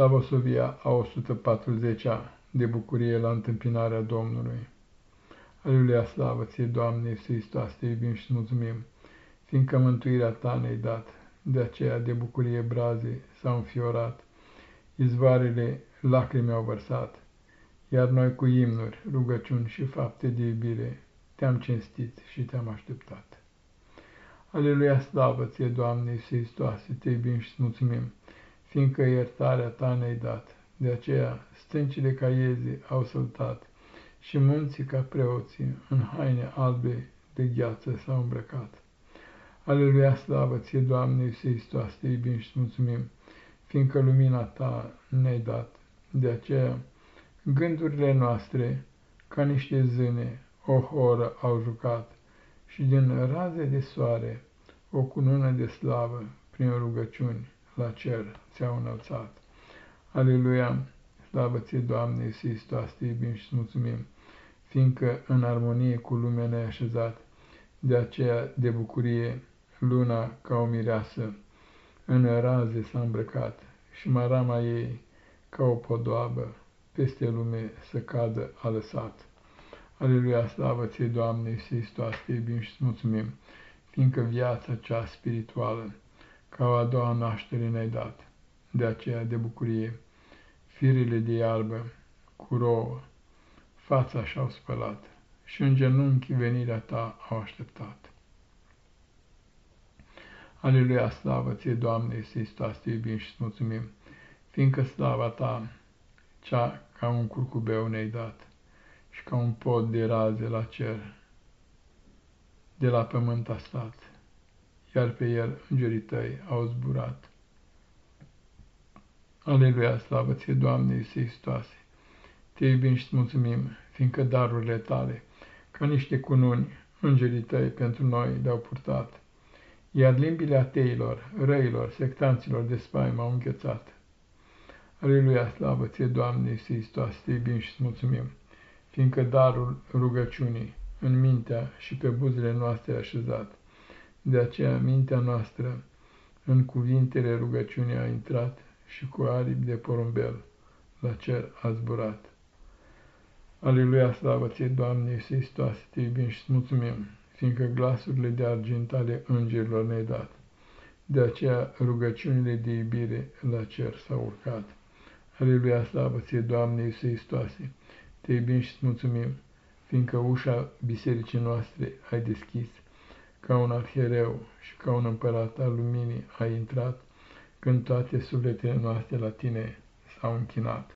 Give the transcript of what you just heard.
Slavosovia a 140-a de bucurie la întâmpinarea Domnului. Aleluia, slavă ție, Doamne, Iisus Hristos, te iubim și mulțumim, fiindcă mântuirea ta ne-ai dat, de aceea de bucurie braze s-au înfiorat, izvoarele lacrimi au vărsat, iar noi cu imnuri, rugăciuni și fapte de iubire te-am cinstit și te-am așteptat. Aleluia, slavă ție, Doamne, Iisus Hristos, te iubim și mulțumim, fiindcă iertarea ta ne-ai dat. De aceea stâncile ca iezi au săltat și munții ca preoții în haine albe de gheață s-au îmbrăcat. Aleluia, slavă ție, Doamne Iisuse Hristos, te iubim și mulțumim, fiindcă lumina ta ne-ai dat. De aceea gândurile noastre, ca niște zâne, o horă au jucat și din raze de soare o cunună de slavă prin rugăciuni la cer ți-au înălțat. Aleluia, slavă ție, Doamne, Iisus Hristos, te iubim și mulțumim, fiindcă în armonie cu lumea ne-ai așezat, de aceea de bucurie luna ca o mireasă în raze s-a îmbrăcat și marama ei ca o podoabă peste lume să cadă a lăsat. Aleluia, slavă ție, Doamne, Iisus Hristos, te iubim și mulțumim, fiindcă viața cea spirituală ca o a doua naștere ne-ai dat, de aceea de bucurie, firele de iarbă cu rouă, fața și-au spălat și în genunchi venirea ta au așteptat. Aleluia, slavă ție, Doamne, Iisus Hristos, te iubim și mulțumim, fiindcă slava ta, cea ca un curcubeu ne-ai dat și ca un pod de raze la cer, de la pământ a stat iar pe el îngerii tăi au zburat. Aleluia, slavă ție, Doamne Iisus Hristoase! Te iubim și mulțumim, fiindcă darurile tale, ca niște cununi, îngerii tăi pentru noi le-au purtat, iar limbile ateilor, răilor, sectanților de spaimă au înghețat. Aleluia, slavă ție, Doamne Iisus Hristoase, te iubim și mulțumim, fiindcă darul rugăciunii în mintea și pe buzele noastre așezat, de aceea mintea noastră în cuvintele rugăciunii a intrat și cu aripi de porumbel la cer a zburat. Aleluia, slavă ție, Doamne Iisus Hristos, te iubim și mulțumim, fiindcă glasurile de argint ale îngerilor ne-ai dat. De aceea rugăciunile de iubire la cer s-au urcat. Aleluia, slavă ție, Doamne Iisus Hristos, te iubim și mulțumim, fiindcă ușa bisericii noastre ai deschis ca un arhiereu și ca un împărat al luminii a intrat, când toate sufletele noastre la tine s-au închinat.